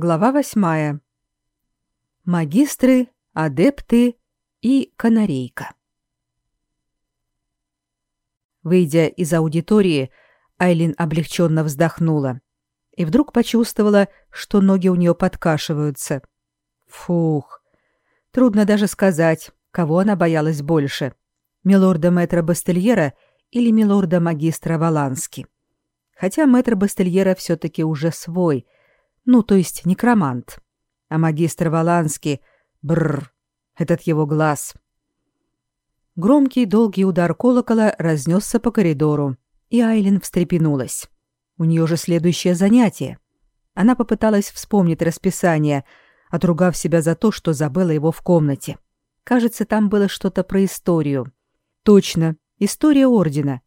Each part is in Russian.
Глава восьмая. Магистры, адепты и канарейка. Выйдя из аудитории, Айлин облегченно вздохнула и вдруг почувствовала, что ноги у нее подкашиваются. Фух. Трудно даже сказать, кого она боялась больше: милорда мэтра Бастельера или милорда магистра Валански. Хотя мэтр Бастельера все таки уже свой — ну, то есть некромант. А магистр Валанский, бррр, этот его глаз. Громкий долгий удар колокола разнесся по коридору, и Айлин встрепенулась. У нее же следующее занятие. Она попыталась вспомнить расписание, отругав себя за то, что забыла его в комнате. Кажется, там было что-то про историю. Точно, история ордена.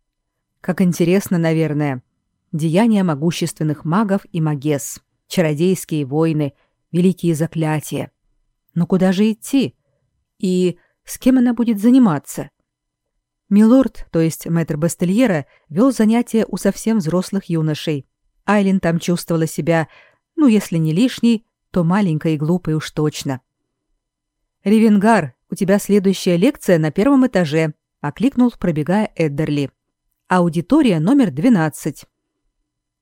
Как интересно, наверное. Деяния могущественных магов и магесс чародейские войны, великие заклятия. Но куда же идти? И с кем она будет заниматься? Милорд, то есть мэтр Бастельера, вел занятия у совсем взрослых юношей. Айлин там чувствовала себя, ну, если не лишней, то маленькой и глупой уж точно. «Ревенгар, у тебя следующая лекция на первом этаже», — окликнул, пробегая Эддерли. «Аудитория номер 12».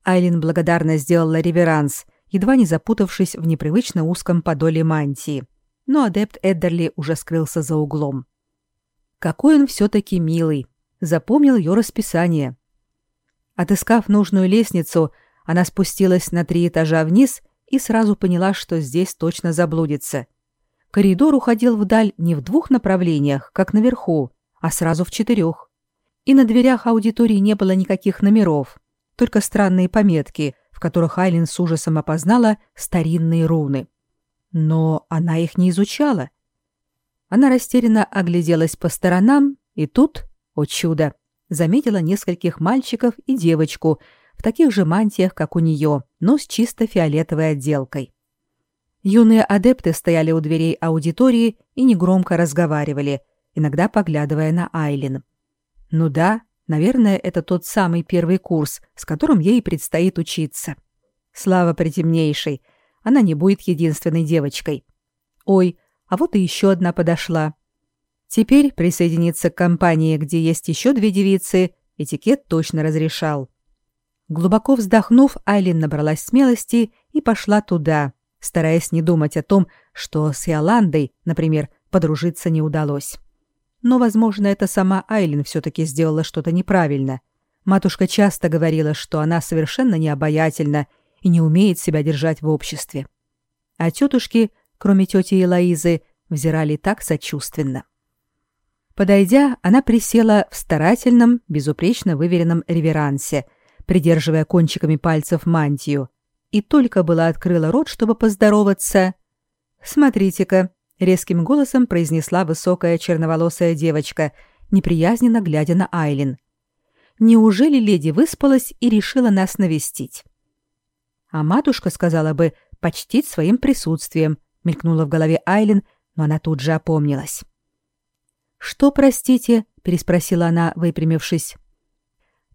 Айлин благодарно сделала реверанс — едва не запутавшись в непривычно узком подоле мантии. Но адепт Эддерли уже скрылся за углом. Какой он все-таки милый. Запомнил ее расписание. Отыскав нужную лестницу, она спустилась на три этажа вниз и сразу поняла, что здесь точно заблудится. Коридор уходил вдаль не в двух направлениях, как наверху, а сразу в четырех. И на дверях аудитории не было никаких номеров, только странные пометки, в которых Айлин с ужасом опознала старинные руны. Но она их не изучала. Она растерянно огляделась по сторонам, и тут, о чудо, заметила нескольких мальчиков и девочку в таких же мантиях, как у нее, но с чисто фиолетовой отделкой. Юные адепты стояли у дверей аудитории и негромко разговаривали, иногда поглядывая на Айлин. Ну да, Наверное, это тот самый первый курс, с которым ей предстоит учиться. Слава притемнейшей, она не будет единственной девочкой. Ой, а вот и еще одна подошла. Теперь присоединиться к компании, где есть еще две девицы, этикет точно разрешал. Глубоко вздохнув, Айлин набралась смелости и пошла туда, стараясь не думать о том, что с Иоландой, например, подружиться не удалось. Но, возможно, это сама Айлин все-таки сделала что-то неправильно. Матушка часто говорила, что она совершенно необаятельна и не умеет себя держать в обществе. А тетушки, кроме тети Элоизы, взирали так сочувственно. Подойдя, она присела в старательном, безупречно выверенном реверансе, придерживая кончиками пальцев мантию, и только была открыла рот, чтобы поздороваться. «Смотрите-ка, резким голосом произнесла высокая черноволосая девочка, неприязненно глядя на Айлин. Неужели леди выспалась и решила нас навестить? А матушка сказала бы почтить своим присутствием, мелькнула в голове Айлин, но она тут же опомнилась. Что, простите, переспросила она, выпрямившись.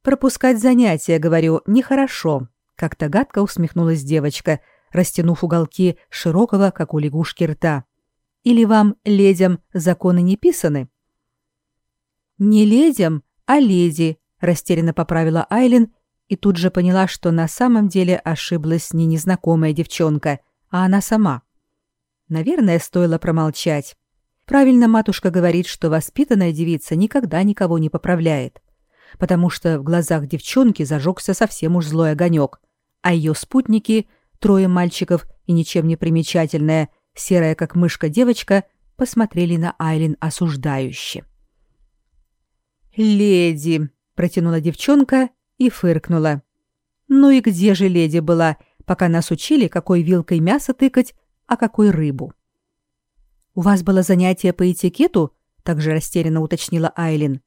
Пропускать занятия, говорю, нехорошо, как-то гадко усмехнулась девочка, растянув уголки широкого, как у лягушки рта. Или вам, ледям, законы не писаны?» «Не ледям, а леди», — растерянно поправила Айлин и тут же поняла, что на самом деле ошиблась не незнакомая девчонка, а она сама. Наверное, стоило промолчать. Правильно матушка говорит, что воспитанная девица никогда никого не поправляет, потому что в глазах девчонки зажегся совсем уж злой огонек, а ее спутники, трое мальчиков и ничем не примечательная, серая как мышка девочка, посмотрели на Айлин осуждающе. «Леди!» — протянула девчонка и фыркнула. «Ну и где же леди была, пока нас учили, какой вилкой мясо тыкать, а какой рыбу?» «У вас было занятие по этикету?» — также растерянно уточнила Айлин.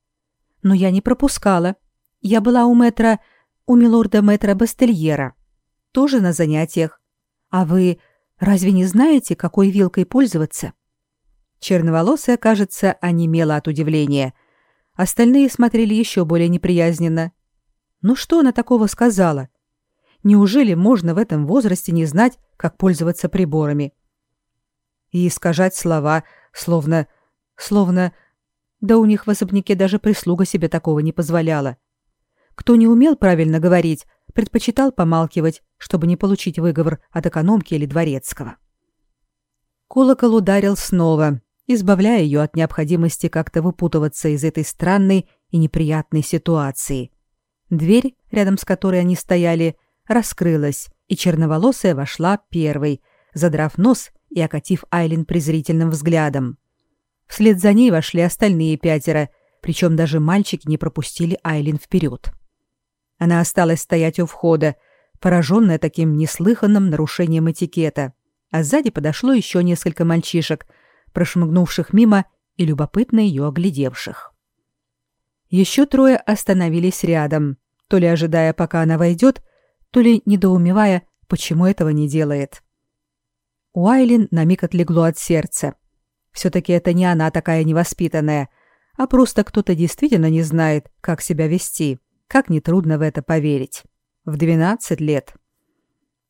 «Но я не пропускала. Я была у мэтра, у милорда мэтра Бастельера. Тоже на занятиях. А вы Разве не знаете, какой вилкой пользоваться? Черноволосая, кажется, онемела от удивления. Остальные смотрели еще более неприязненно. Ну что она такого сказала? Неужели можно в этом возрасте не знать, как пользоваться приборами? И искажать слова, словно... словно... Да у них в особняке даже прислуга себе такого не позволяла. Кто не умел правильно говорить, предпочитал помалкивать, чтобы не получить выговор от экономки или дворецкого. Колокол ударил снова, избавляя ее от необходимости как-то выпутываться из этой странной и неприятной ситуации. Дверь, рядом с которой они стояли, раскрылась, и черноволосая вошла первой, задрав нос и окатив Айлин презрительным взглядом. Вслед за ней вошли остальные пятеро, причем даже мальчики не пропустили Айлин вперед. Она осталась стоять у входа, пораженная таким неслыханным нарушением этикета, а сзади подошло еще несколько мальчишек, прошмыгнувших мимо и любопытно ее оглядевших. Еще трое остановились рядом, то ли ожидая, пока она войдет, то ли недоумевая, почему этого не делает. У Айлин на миг отлегло от сердца. Все-таки это не она такая невоспитанная, а просто кто-то действительно не знает, как себя вести. Как нетрудно в это поверить. В 12 лет.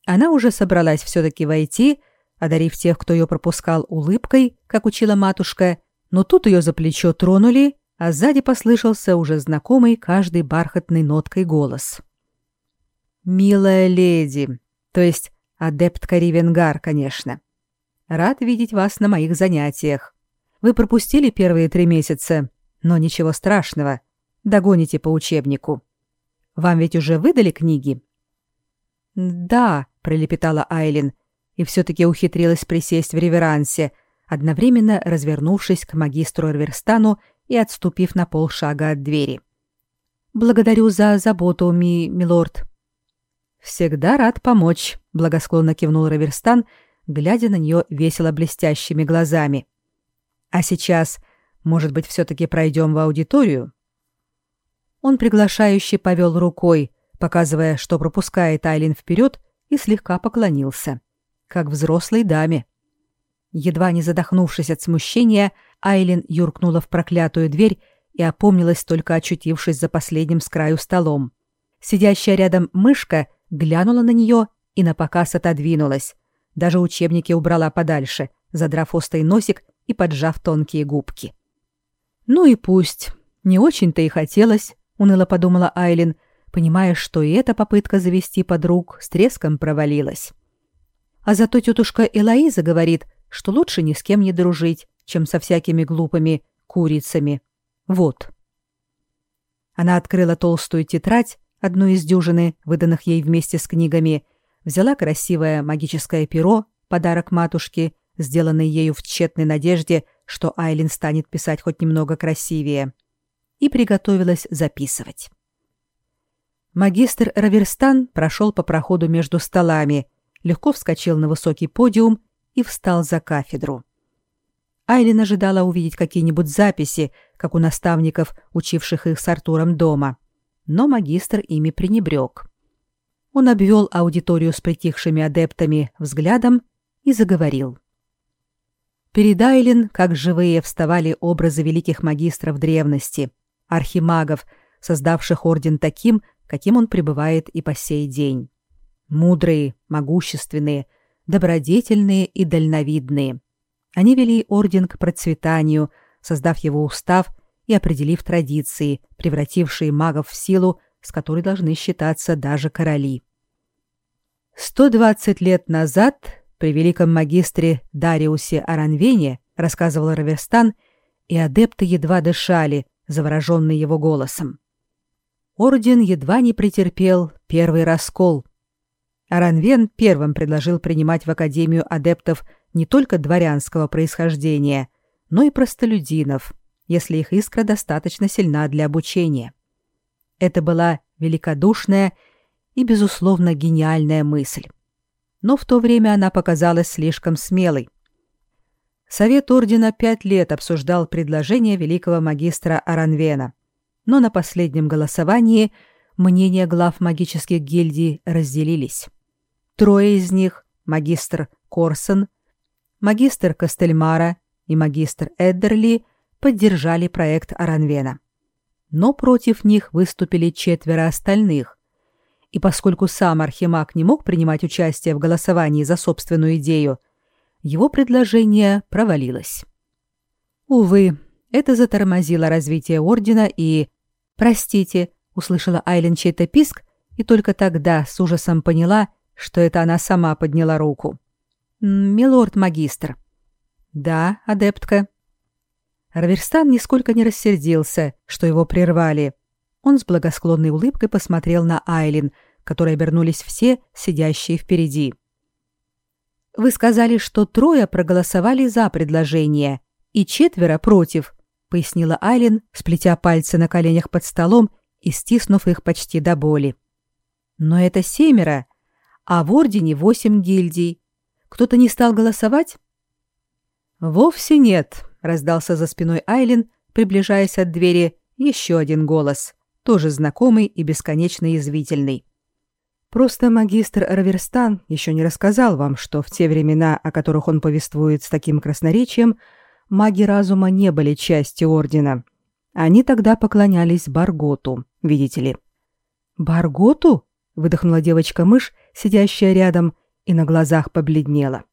Она уже собралась все-таки войти, одарив тех, кто ее пропускал улыбкой, как учила матушка, но тут ее за плечо тронули, а сзади послышался уже знакомый каждой бархатной ноткой голос. «Милая леди, то есть адептка Ривенгар, конечно. Рад видеть вас на моих занятиях. Вы пропустили первые три месяца, но ничего страшного. Догоните по учебнику. Вам ведь уже выдали книги?» «Да», — пролепетала Айлин, и все-таки ухитрилась присесть в реверансе, одновременно развернувшись к магистру Эрверстану и отступив на полшага от двери. «Благодарю за заботу, ми, милорд». «Всегда рад помочь», — благосклонно кивнул Раверстан, глядя на нее весело блестящими глазами. «А сейчас, может быть, все-таки пройдем в аудиторию?» Он приглашающе повел рукой, показывая, что пропускает Айлин вперед, и слегка поклонился, как взрослой даме. Едва не задохнувшись от смущения, Айлин юркнула в проклятую дверь и опомнилась, только очутившись за последним с краю столом. Сидящая рядом мышка глянула на нее и напоказ отодвинулась. Даже учебники убрала подальше, задрав острый носик и поджав тонкие губки. Ну и пусть. Не очень-то и хотелось, уныло подумала Айлин, понимая, что и эта попытка завести подруг с треском провалилась. А зато тетушка Элоиза говорит, что лучше ни с кем не дружить, чем со всякими глупыми курицами. Вот. Она открыла толстую тетрадь, одну из дюжины, выданных ей вместе с книгами, взяла красивое магическое перо, подарок матушке, сделанный ею в тщетной надежде, что Айлин станет писать хоть немного красивее — и приготовилась записывать. Магистр Раверстан прошел по проходу между столами, легко вскочил на высокий подиум и встал за кафедру. Айлин ожидала увидеть какие-нибудь записи, как у наставников, учивших их с Артуром дома, но магистр ими пренебрег. Он обвел аудиторию с притихшими адептами взглядом и заговорил. Перед Айлин, как живые, вставали образы великих магистров древности, архимагов, создавших орден таким, каким он пребывает и по сей день. Мудрые, могущественные, добродетельные и дальновидные. Они вели орден к процветанию, создав его устав и определив традиции, превратившие магов в силу, с которой должны считаться даже короли. 120 лет назад при великом магистре Дариусе Аранвене, рассказывал Раверстан, и адепты едва дышали, завороженный его голосом. Орден едва не претерпел первый раскол. Аранвен первым предложил принимать в Академию адептов не только дворянского происхождения, но и простолюдинов, если их искра достаточно сильна для обучения. Это была великодушная и, безусловно, гениальная мысль. Но в то время она показалась слишком смелой. Совет ордена пять лет обсуждал предложение великого магистра Аранвена, но на последнем голосовании мнения глав магических гильдий разделились. Трое из них – магистр Корсон, магистр Костельмара и магистр Эддерли – поддержали проект Аранвена. Но против них выступили четверо остальных, и поскольку сам Архимаг не мог принимать участие в голосовании за собственную идею, его предложение провалилось. Увы, это затормозило развитие ордена и... «Простите», — услышала Айлен чей-то писк, и только тогда с ужасом поняла, что это она сама подняла руку. «Милорд-магистр». «Да, адептка». Раверстан нисколько не рассердился, что его прервали. Он с благосклонной улыбкой посмотрел на Айлин, которой обернулись все, сидящие впереди. «Вы сказали, что трое проголосовали за предложение, и четверо против», — пояснила Айлин, сплетя пальцы на коленях под столом и стиснув их почти до боли. «Но это семеро, а в Ордене восемь гильдий. Кто-то не стал голосовать?» «Вовсе нет», — раздался за спиной Айлин, приближаясь от двери, еще один голос, тоже знакомый и бесконечно язвительный. Просто магистр Раверстан еще не рассказал вам, что в те времена, о которых он повествует с таким красноречием, маги разума не были частью ордена. Они тогда поклонялись Барготу, видите ли. Барготу? выдохнула девочка-мышь, сидящая рядом, и на глазах побледнела.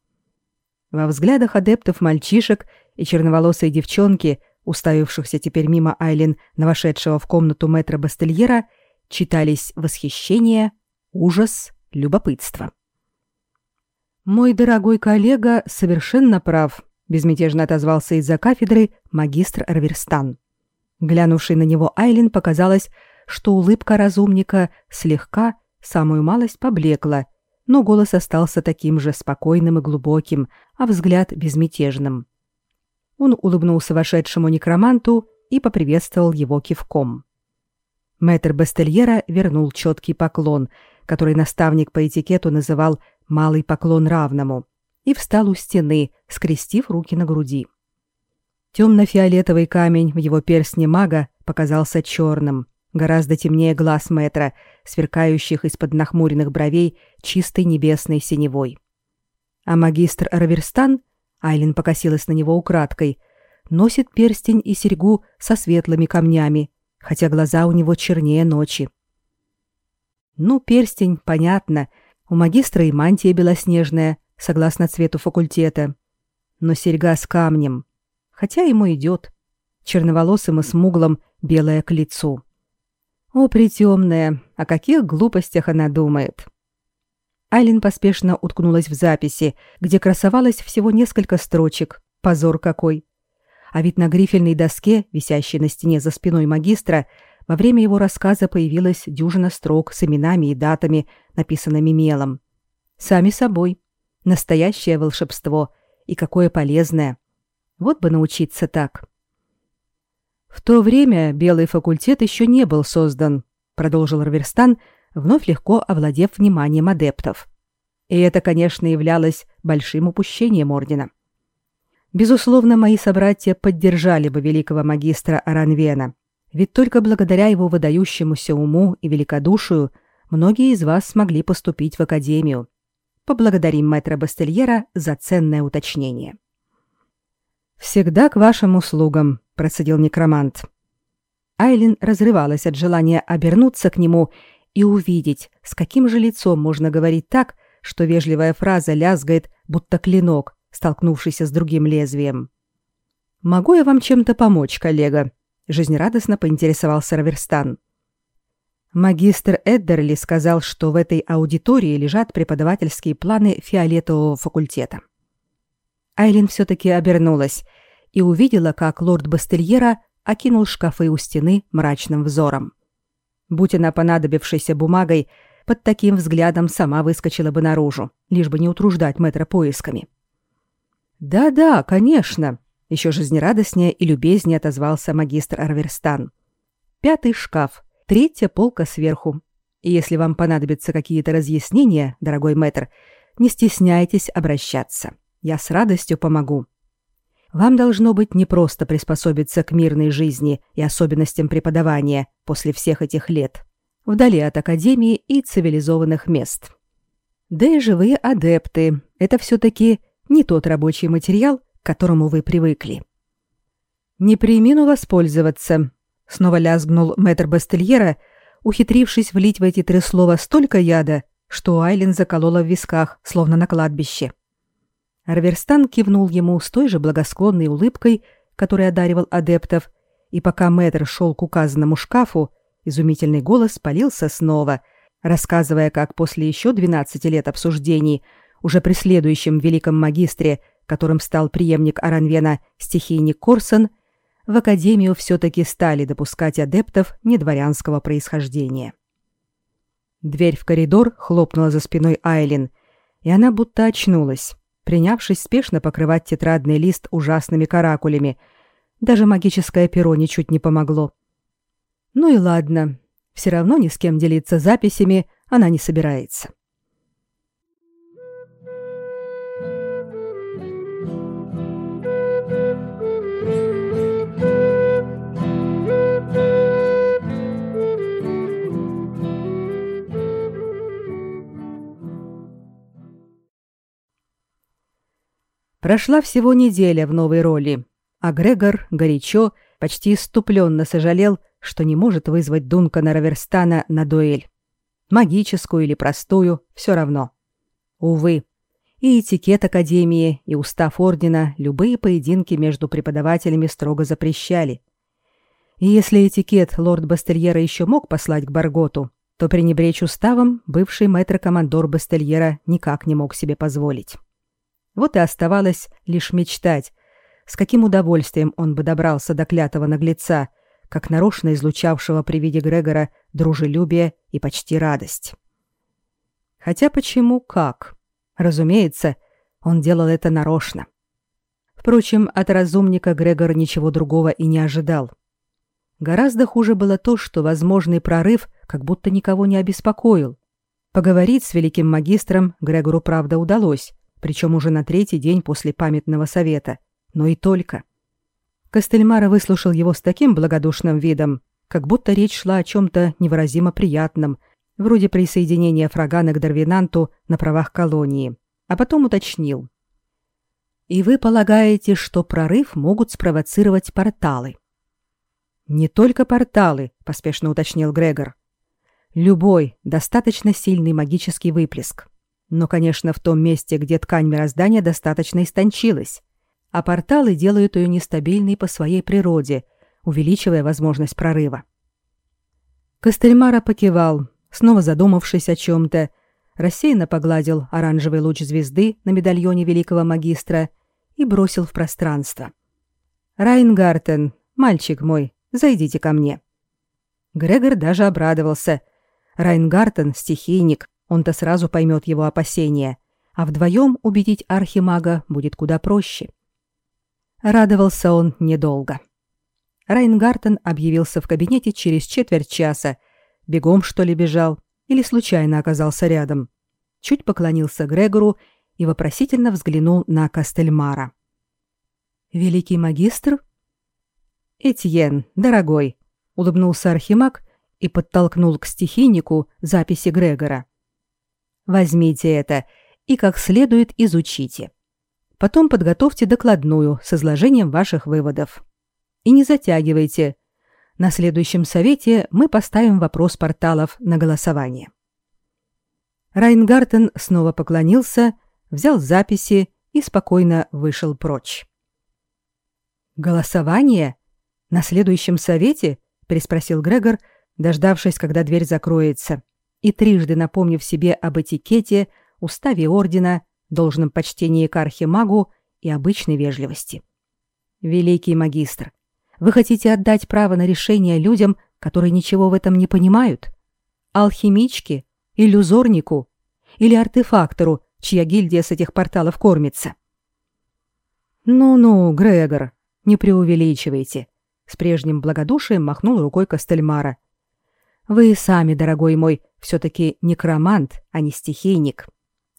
Во взглядах адептов мальчишек и черноволосой девчонки, уставившихся теперь мимо Айлин на вошедшего в комнату мэтра Бастельера, читались восхищение, ужас, любопытство. «Мой дорогой коллега совершенно прав», — безмятежно отозвался из-за кафедры магистр Арверстан. Глянувший на него Айлин показалось, что улыбка разумника слегка, самую малость поблекла, но голос остался таким же спокойным и глубоким, а взгляд безмятежным. Он улыбнулся вошедшему некроманту и поприветствовал его кивком. Мэтр Бастельера вернул четкий поклон, который наставник по этикету называл «малый поклон равному», и встал у стены, скрестив руки на груди. Темно-фиолетовый камень в его перстне мага показался черным, гораздо темнее глаз Мэтра, сверкающих из-под нахмуренных бровей чистой небесной синевой. А магистр Раверстан, Айлин покосилась на него украдкой, носит перстень и серьгу со светлыми камнями, хотя глаза у него чернее ночи. Ну, перстень, понятно. У магистра и мантия белоснежная, согласно цвету факультета. Но серьга с камнем. Хотя ему идет. Черноволосым и смуглым, белая к лицу. О, притемная, о каких глупостях она думает. Айлин поспешно уткнулась в записи, где красовалось всего несколько строчек. Позор какой. А ведь на грифельной доске, висящей на стене за спиной магистра, во время его рассказа появилась дюжина строк с именами и датами, написанными мелом. Сами собой. Настоящее волшебство. И какое полезное. Вот бы научиться так. В то время белый факультет еще не был создан, продолжил Раверстан, вновь легко овладев вниманием адептов. И это, конечно, являлось большим упущением ордена. Безусловно, мои собратья поддержали бы великого магистра Аранвена, ведь только благодаря его выдающемуся уму и великодушию многие из вас смогли поступить в академию. Поблагодарим мэтра Бастельера за ценное уточнение. Всегда к вашим услугам, процедил некромант. Айлин разрывалась от желания обернуться к нему и увидеть, с каким же лицом можно говорить так, что вежливая фраза лязгает, будто клинок, столкнувшийся с другим лезвием. «Могу я вам чем-то помочь, коллега?» Жизнерадостно поинтересовался Раверстан. Магистр Эддерли сказал, что в этой аудитории лежат преподавательские планы фиолетового факультета. Айлин все-таки обернулась и увидела, как лорд Бастельера окинул шкафы у стены мрачным взором. Будь она понадобившейся бумагой, под таким взглядом сама выскочила бы наружу, лишь бы не утруждать мэтра поисками. «Да-да, конечно», еще жизнерадостнее и любезнее отозвался магистр Арверстан. Пятый шкаф, третья полка сверху. И если вам понадобятся какие-то разъяснения, дорогой мэтр, не стесняйтесь обращаться. Я с радостью помогу. Вам должно быть непросто приспособиться к мирной жизни и особенностям преподавания после всех этих лет, вдали от академии и цивилизованных мест. Да и живые адепты – это все-таки не тот рабочий материал, которому вы привыкли. Не примину воспользоваться, снова лязгнул мэтр Бастельера, ухитрившись влить в эти три слова столько яда, что Айлин заколола в висках, словно на кладбище. Раверстан кивнул ему с той же благосклонной улыбкой, которой одаривал адептов, и пока мэтр шел к указанному шкафу, изумительный голос полился снова, рассказывая, как после еще 12 лет обсуждений, уже при следующем великом магистре, которым стал преемник Аранвена стихийник Корсон, в академию все-таки стали допускать адептов недворянского происхождения. Дверь в коридор хлопнула за спиной Айлин, и она будто очнулась принявшись спешно покрывать тетрадный лист ужасными каракулями. Даже магическое перо ничуть не помогло. Ну и ладно, все равно ни с кем делиться записями она не собирается. Прошла всего неделя в новой роли, а Грегор горячо, почти иступленно сожалел, что не может вызвать Дункана Раверстана на дуэль. Магическую или простую, все равно. Увы, и этикет Академии, и устав Ордена любые поединки между преподавателями строго запрещали. И если этикет лорд Бастельера еще мог послать к Барготу, то пренебречь уставом бывший мэтр-командор Бастельера никак не мог себе позволить. Вот и оставалось лишь мечтать, с каким удовольствием он бы добрался до клятого наглеца, как нарочно излучавшего при виде Грегора дружелюбие и почти радость. Хотя почему как? Разумеется, он делал это нарочно. Впрочем, от разумника Грегор ничего другого и не ожидал. Гораздо хуже было то, что возможный прорыв как будто никого не обеспокоил. Поговорить с великим магистром Грегору, правда, удалось, причем уже на третий день после памятного совета, но и только. Костельмара выслушал его с таким благодушным видом, как будто речь шла о чем-то невыразимо приятном, вроде присоединения Фрагана к Дарвинанту на правах колонии, а потом уточнил. «И вы полагаете, что прорыв могут спровоцировать порталы?» «Не только порталы», — поспешно уточнил Грегор. «Любой, достаточно сильный магический выплеск но, конечно, в том месте, где ткань мироздания достаточно истончилась, а порталы делают ее нестабильной по своей природе, увеличивая возможность прорыва. Костельмара покивал, снова задумавшись о чем-то, рассеянно погладил оранжевый луч звезды на медальоне великого магистра и бросил в пространство. «Райнгартен, мальчик мой, зайдите ко мне». Грегор даже обрадовался. Райнгартен — стихийник, он-то сразу поймет его опасения, а вдвоем убедить архимага будет куда проще. Радовался он недолго. Райнгартен объявился в кабинете через четверть часа. Бегом, что ли, бежал? Или случайно оказался рядом? Чуть поклонился Грегору и вопросительно взглянул на Кастельмара. «Великий магистр?» «Этьен, дорогой», — улыбнулся Архимаг и подтолкнул к стихийнику записи Грегора. Возьмите это и как следует изучите. Потом подготовьте докладную с изложением ваших выводов. И не затягивайте. На следующем совете мы поставим вопрос порталов на голосование. Райнгартен снова поклонился, взял записи и спокойно вышел прочь. «Голосование? На следующем совете?» — переспросил Грегор, дождавшись, когда дверь закроется. — и трижды напомнив себе об этикете, уставе ордена, должном почтении к архимагу и обычной вежливости. Великий магистр, вы хотите отдать право на решение людям, которые ничего в этом не понимают? Алхимичке, иллюзорнику или артефактору, чья гильдия с этих порталов кормится? Ну-ну, Грегор, не преувеличивайте, с прежним благодушием махнул рукой Костельмара. Вы сами, дорогой мой, все-таки некромант, а не стихийник.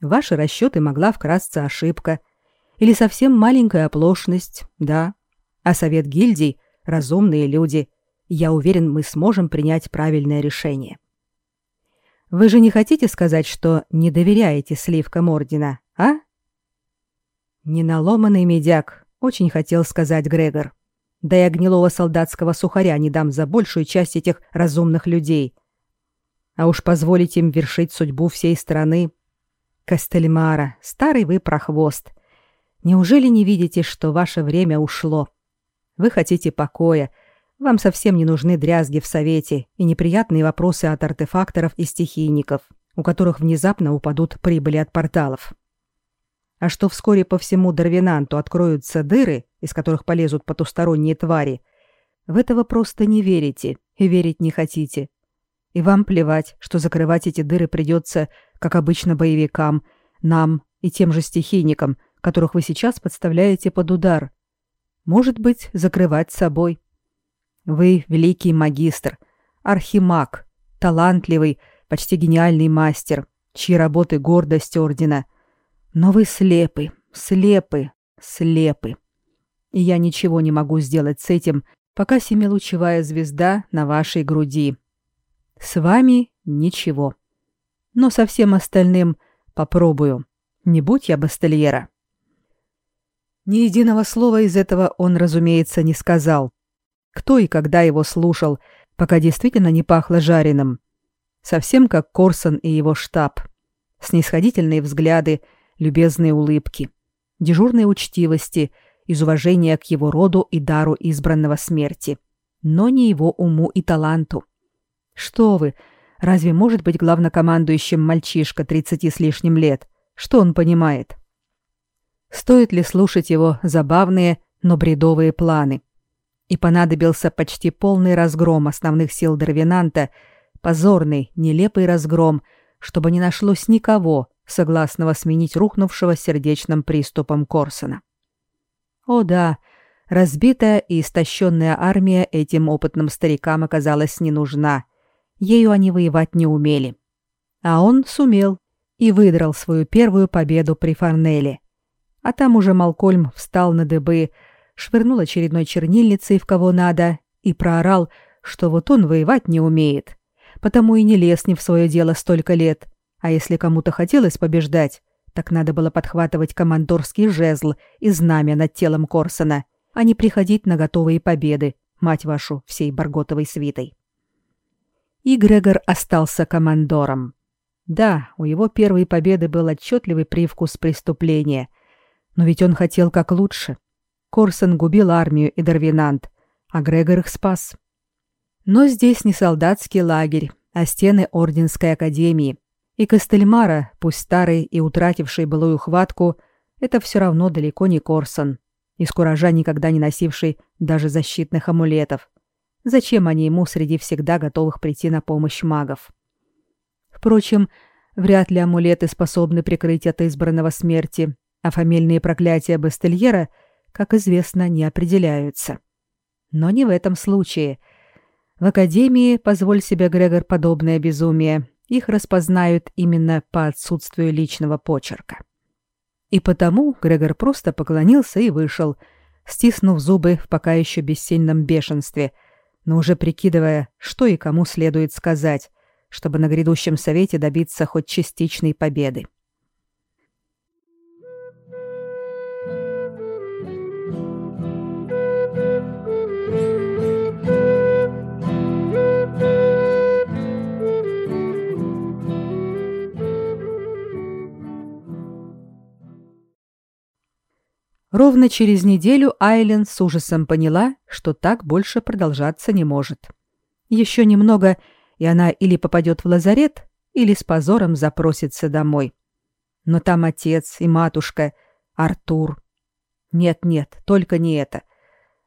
Ваши расчеты могла вкрасться ошибка. Или совсем маленькая оплошность, да. А совет гильдий — разумные люди. Я уверен, мы сможем принять правильное решение. Вы же не хотите сказать, что не доверяете сливкам Ордена, а? Неналоманный медяк, очень хотел сказать Грегор. Да и гнилого солдатского сухаря не дам за большую часть этих разумных людей. А уж позволить им вершить судьбу всей страны. Кастельмара, старый вы прохвост. Неужели не видите, что ваше время ушло? Вы хотите покоя, вам совсем не нужны дрязги в совете и неприятные вопросы от артефакторов и стихийников, у которых внезапно упадут прибыли от порталов. А что вскоре по всему Дарвинанту откроются дыры, из которых полезут потусторонние твари, в это вы просто не верите и верить не хотите. И вам плевать, что закрывать эти дыры придется, как обычно, боевикам, нам и тем же стихийникам, которых вы сейчас подставляете под удар. Может быть, закрывать собой. Вы великий магистр, архимаг, талантливый, почти гениальный мастер, чьи работы гордость ордена. Но вы слепы, слепы, слепы. И я ничего не могу сделать с этим, пока семилучевая звезда на вашей груди. С вами ничего. Но со всем остальным попробую. Не будь я бастельера. Ни единого слова из этого он, разумеется, не сказал. Кто и когда его слушал, пока действительно не пахло жареным. Совсем как Корсон и его штаб. Снисходительные взгляды, любезные улыбки, дежурные учтивости из уважения к его роду и дару избранного смерти, но не его уму и таланту. Что вы, разве может быть главнокомандующим мальчишка тридцати с лишним лет? Что он понимает? Стоит ли слушать его забавные, но бредовые планы? и понадобился почти полный разгром основных сил Дарвинанта, позорный, нелепый разгром, чтобы не нашлось никого, согласного сменить рухнувшего сердечным приступом Корсона. О да, разбитая и истощенная армия этим опытным старикам оказалась не нужна. Ею они воевать не умели. А он сумел и выдрал свою первую победу при Фарнеле. А там уже Малкольм встал на дыбы, швырнул очередной чернильницей в кого надо и проорал, что вот он воевать не умеет, потому и не лез не в свое дело столько лет, а если кому-то хотелось побеждать, так надо было подхватывать командорский жезл и знамя над телом Корсона, а не приходить на готовые победы, мать вашу, всей Барготовой свитой. И Грегор остался командором. Да, у его первой победы был отчетливый привкус преступления, но ведь он хотел как лучше. Корсон губил армию и Дарвинант, а Грегор их спас. Но здесь не солдатский лагерь, а стены Орденской академии. И Костельмара, пусть старый и утративший былую хватку, это все равно далеко не Корсон, из куража никогда не носивший даже защитных амулетов. Зачем они ему среди всегда готовых прийти на помощь магов? Впрочем, вряд ли амулеты способны прикрыть от избранного смерти, а фамильные проклятия Бастельера — как известно, не определяются. Но не в этом случае. В академии, позволь себе, Грегор, подобное безумие, их распознают именно по отсутствию личного почерка. И потому Грегор просто поклонился и вышел, стиснув зубы в пока еще бессильном бешенстве, но уже прикидывая, что и кому следует сказать, чтобы на грядущем совете добиться хоть частичной победы. Ровно через неделю Айлен с ужасом поняла, что так больше продолжаться не может. Еще немного, и она или попадет в лазарет, или с позором запросится домой. Но там отец и матушка, Артур. Нет-нет, только не это.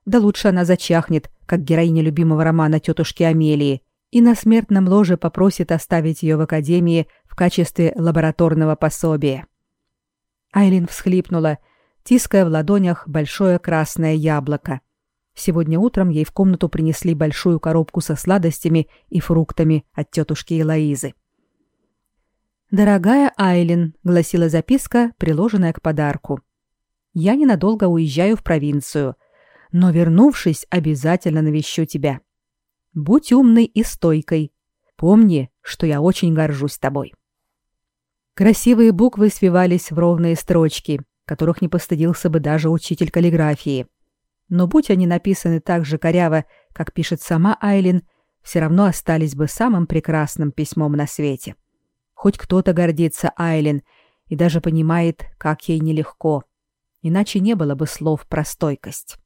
Да лучше она зачахнет, как героиня любимого романа тетушки Амелии, и на смертном ложе попросит оставить ее в академии в качестве лабораторного пособия. Айлин всхлипнула тиская в ладонях большое красное яблоко. Сегодня утром ей в комнату принесли большую коробку со сладостями и фруктами от тетушки Элоизы. «Дорогая Айлин», — гласила записка, приложенная к подарку. «Я ненадолго уезжаю в провинцию, но, вернувшись, обязательно навещу тебя. Будь умной и стойкой. Помни, что я очень горжусь тобой». Красивые буквы свивались в ровные строчки, которых не постыдился бы даже учитель каллиграфии. Но будь они написаны так же коряво, как пишет сама Айлин, все равно остались бы самым прекрасным письмом на свете. Хоть кто-то гордится Айлин и даже понимает, как ей нелегко. Иначе не было бы слов про стойкость.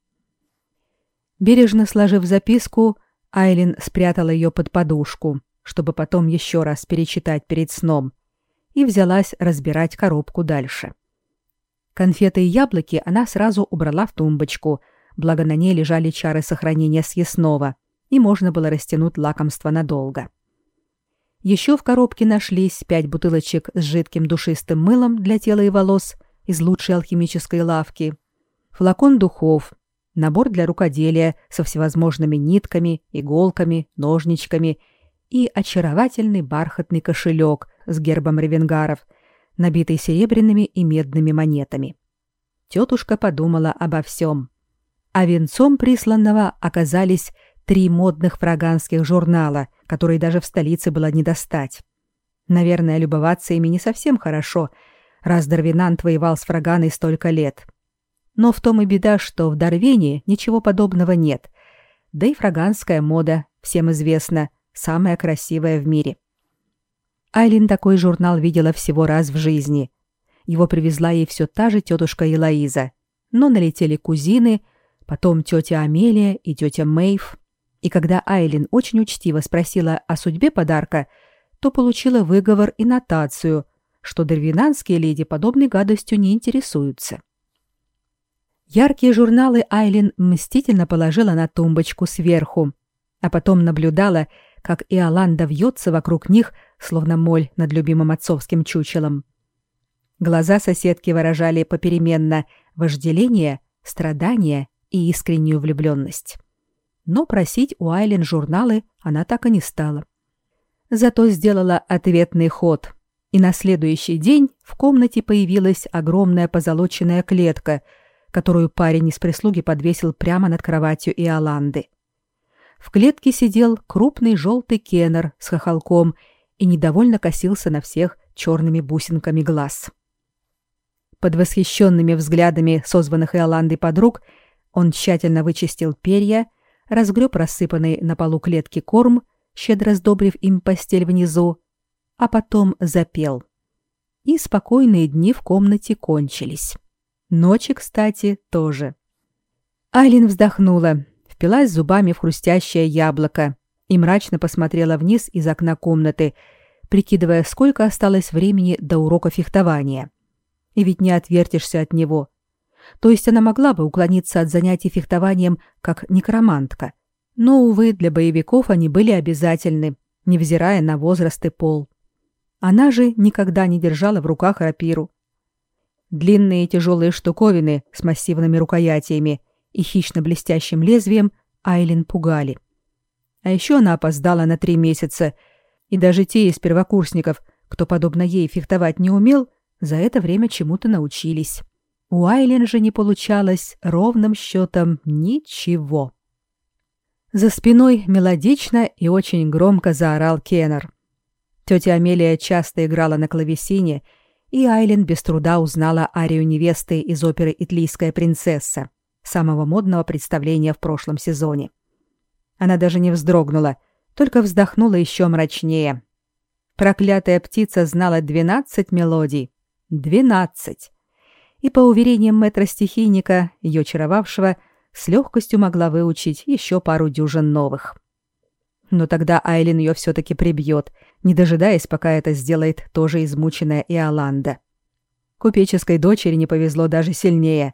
Бережно сложив записку, Айлин спрятала ее под подушку, чтобы потом еще раз перечитать перед сном, и взялась разбирать коробку дальше. Конфеты и яблоки она сразу убрала в тумбочку, благо на ней лежали чары сохранения съестного, и можно было растянуть лакомство надолго. Еще в коробке нашлись пять бутылочек с жидким душистым мылом для тела и волос из лучшей алхимической лавки, флакон духов, набор для рукоделия со всевозможными нитками, иголками, ножничками и очаровательный бархатный кошелек с гербом ревенгаров, набитый серебряными и медными монетами. Тетушка подумала обо всем. А венцом присланного оказались три модных фраганских журнала, которые даже в столице было не достать. Наверное, любоваться ими не совсем хорошо, раз Дарвинант воевал с Фраганой столько лет. Но в том и беда, что в Дарвине ничего подобного нет. Да и фраганская мода, всем известна, самая красивая в мире. Айлин такой журнал видела всего раз в жизни. Его привезла ей все та же тетушка Елоиза. Но налетели кузины, потом тетя Амелия и тетя Мэйв. И когда Айлин очень учтиво спросила о судьбе подарка, то получила выговор и нотацию, что дарвинанские леди подобной гадостью не интересуются. Яркие журналы Айлин мстительно положила на тумбочку сверху, а потом наблюдала, как Иоланда вьется вокруг них, словно моль над любимым отцовским чучелом. Глаза соседки выражали попеременно вожделение, страдание и искреннюю влюбленность но просить у Айлен журналы она так и не стала. Зато сделала ответный ход, и на следующий день в комнате появилась огромная позолоченная клетка, которую парень из прислуги подвесил прямо над кроватью Иоланды. В клетке сидел крупный желтый кеннер с хохолком и недовольно косился на всех черными бусинками глаз. Под восхищенными взглядами созванных Иоландой подруг он тщательно вычистил перья разгреб рассыпанный на полу клетки корм, щедро сдобрив им постель внизу, а потом запел. И спокойные дни в комнате кончились. Ночи, кстати, тоже. Айлин вздохнула, впилась зубами в хрустящее яблоко и мрачно посмотрела вниз из окна комнаты, прикидывая, сколько осталось времени до урока фехтования. И ведь не отвертишься от него. То есть она могла бы уклониться от занятий фехтованием как некромантка. Но, увы, для боевиков они были обязательны, невзирая на возраст и пол. Она же никогда не держала в руках рапиру. Длинные тяжелые штуковины с массивными рукоятями и хищно-блестящим лезвием Айлин пугали. А еще она опоздала на три месяца, и даже те из первокурсников, кто, подобно ей, фехтовать не умел, за это время чему-то научились. У Айлин же не получалось ровным счетом ничего. За спиной мелодично и очень громко заорал Кеннер. Тетя Амелия часто играла на клавесине, и Айлин без труда узнала арию невесты из оперы «Итлийская принцесса», самого модного представления в прошлом сезоне. Она даже не вздрогнула, только вздохнула еще мрачнее. Проклятая птица знала двенадцать мелодий. Двенадцать! и, по уверениям мэтра-стихийника, ее чаровавшего, с легкостью могла выучить еще пару дюжин новых. Но тогда Айлин ее все-таки прибьет, не дожидаясь, пока это сделает тоже измученная Иоланда. Купеческой дочери не повезло даже сильнее.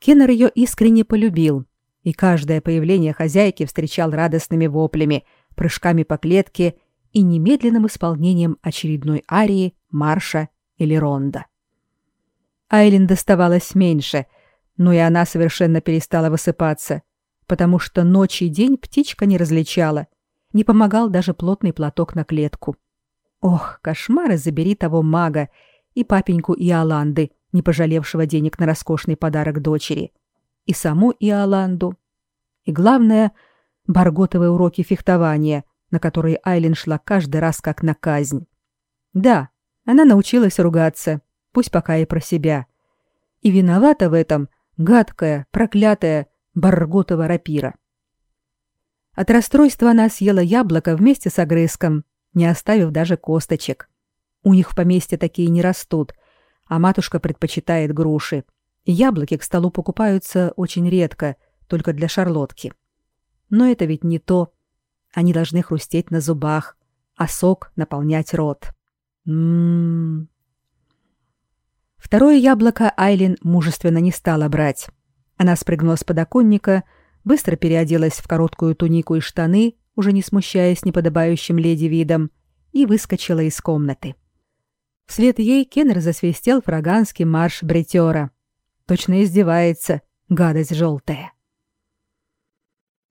Кеннер ее искренне полюбил, и каждое появление хозяйки встречал радостными воплями, прыжками по клетке и немедленным исполнением очередной арии, марша или ронда. Айлин доставалось меньше, но и она совершенно перестала высыпаться, потому что ночь и день птичка не различала. Не помогал даже плотный платок на клетку. Ох, кошмары забери того мага и папеньку Иоланды, не пожалевшего денег на роскошный подарок дочери, и саму Иоланду. И главное, барготовые уроки фехтования, на которые Айлин шла каждый раз как на казнь. Да, она научилась ругаться, пусть пока и про себя. И виновата в этом гадкая, проклятая Барготова рапира. От расстройства она съела яблоко вместе с огрызком, не оставив даже косточек. У них в поместье такие не растут, а матушка предпочитает груши. Яблоки к столу покупаются очень редко, только для шарлотки. Но это ведь не то. Они должны хрустеть на зубах, а сок наполнять рот. Ммм. Второе яблоко Айлин мужественно не стала брать. Она спрыгнула с подоконника, быстро переоделась в короткую тунику и штаны, уже не смущаясь неподобающим леди видом, и выскочила из комнаты. Вслед ей Кеннер засвистел фраганский марш бретера. Точно издевается, гадость желтая.